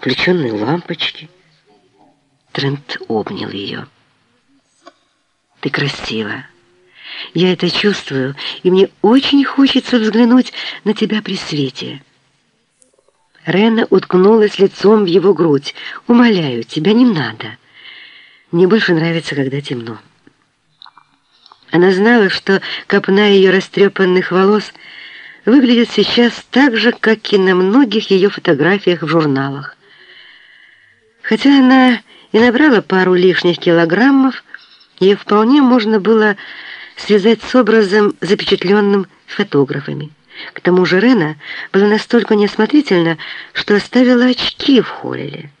включенные лампочки. Трент обнял ее. «Ты красива. Я это чувствую, и мне очень хочется взглянуть на тебя при свете». Рена уткнулась лицом в его грудь. «Умоляю, тебя не надо. Мне больше нравится, когда темно». Она знала, что копна ее растрепанных волос выглядит сейчас так же, как и на многих ее фотографиях в журналах. Хотя она и набрала пару лишних килограммов, ее вполне можно было связать с образом, запечатленным фотографами. К тому же Рена была настолько неосмотрительна, что оставила очки в холле.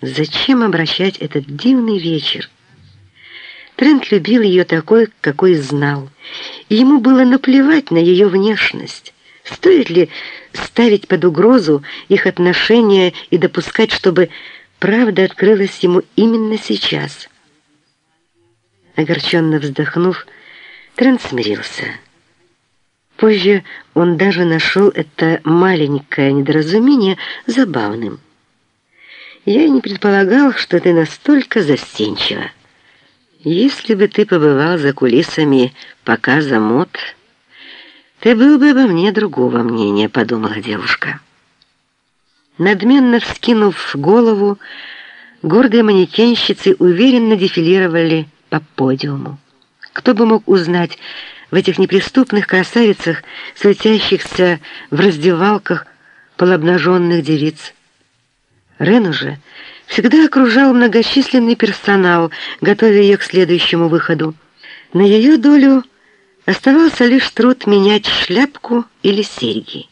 Зачем обращать этот дивный вечер? Трент любил ее такой, какой знал, и ему было наплевать на ее внешность. Стоит ли ставить под угрозу их отношения и допускать, чтобы правда открылась ему именно сейчас? Огорченно вздохнув, Трент смирился. Позже он даже нашел это маленькое недоразумение забавным. «Я не предполагал, что ты настолько застенчива». Если бы ты побывал за кулисами показа мод, ты был бы обо мне другого мнения, подумала девушка. Надменно вскинув голову, гордые манекенщицы уверенно дефилировали по подиуму. Кто бы мог узнать в этих неприступных красавицах, светящихся в раздевалках полуобнаженных девиц? Рен уже всегда окружал многочисленный персонал, готовя ее к следующему выходу. На ее долю оставался лишь труд менять шляпку или серьги.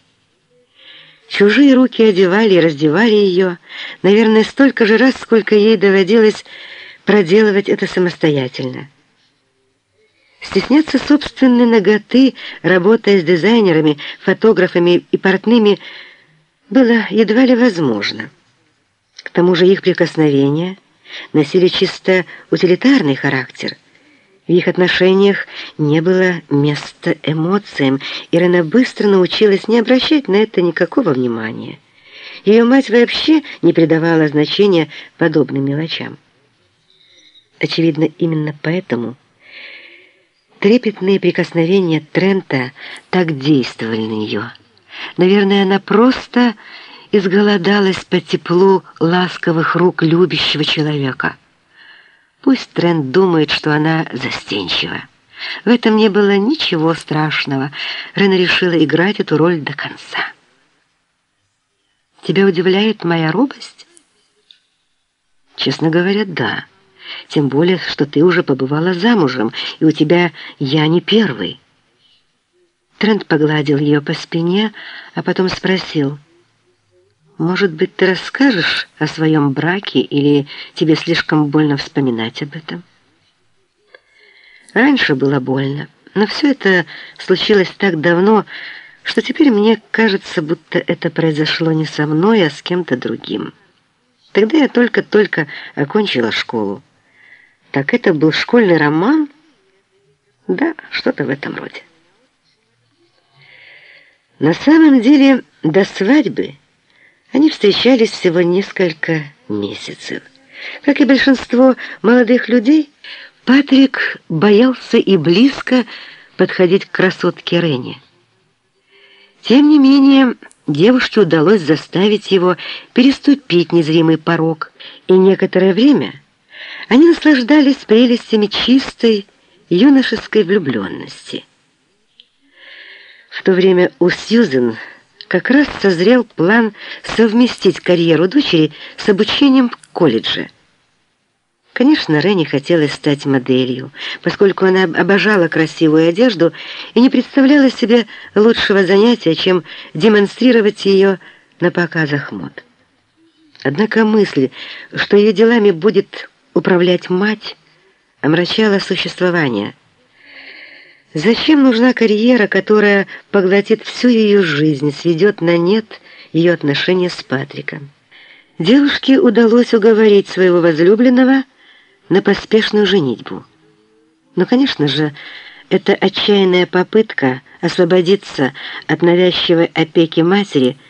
Чужие руки одевали и раздевали ее, наверное, столько же раз, сколько ей доводилось проделывать это самостоятельно. Стесняться собственной ноготы, работая с дизайнерами, фотографами и портными, было едва ли возможно. К тому же их прикосновения носили чисто утилитарный характер. В их отношениях не было места эмоциям, и Рена быстро научилась не обращать на это никакого внимания. Ее мать вообще не придавала значения подобным мелочам. Очевидно, именно поэтому трепетные прикосновения Трента так действовали на нее. Наверное, она просто изголодалась по теплу ласковых рук любящего человека. Пусть Трент думает, что она застенчива. В этом не было ничего страшного. Рена решила играть эту роль до конца. «Тебя удивляет моя робость?» «Честно говоря, да. Тем более, что ты уже побывала замужем, и у тебя я не первый». Трент погладил ее по спине, а потом спросил – может быть, ты расскажешь о своем браке или тебе слишком больно вспоминать об этом? Раньше было больно, но все это случилось так давно, что теперь мне кажется, будто это произошло не со мной, а с кем-то другим. Тогда я только-только окончила школу. Так это был школьный роман? Да, что-то в этом роде. На самом деле, до свадьбы они встречались всего несколько месяцев. Как и большинство молодых людей, Патрик боялся и близко подходить к красотке Рене. Тем не менее, девушке удалось заставить его переступить незримый порог, и некоторое время они наслаждались прелестями чистой юношеской влюбленности. В то время у Сьюзен как раз созрел план совместить карьеру дочери с обучением в колледже. Конечно, Ренни хотелось стать моделью, поскольку она обожала красивую одежду и не представляла себе лучшего занятия, чем демонстрировать ее на показах мод. Однако мысль, что ее делами будет управлять мать, омрачала существование – Зачем нужна карьера, которая поглотит всю ее жизнь, сведет на нет ее отношения с Патриком? Девушке удалось уговорить своего возлюбленного на поспешную женитьбу. Но, конечно же, эта отчаянная попытка освободиться от навязчивой опеки матери –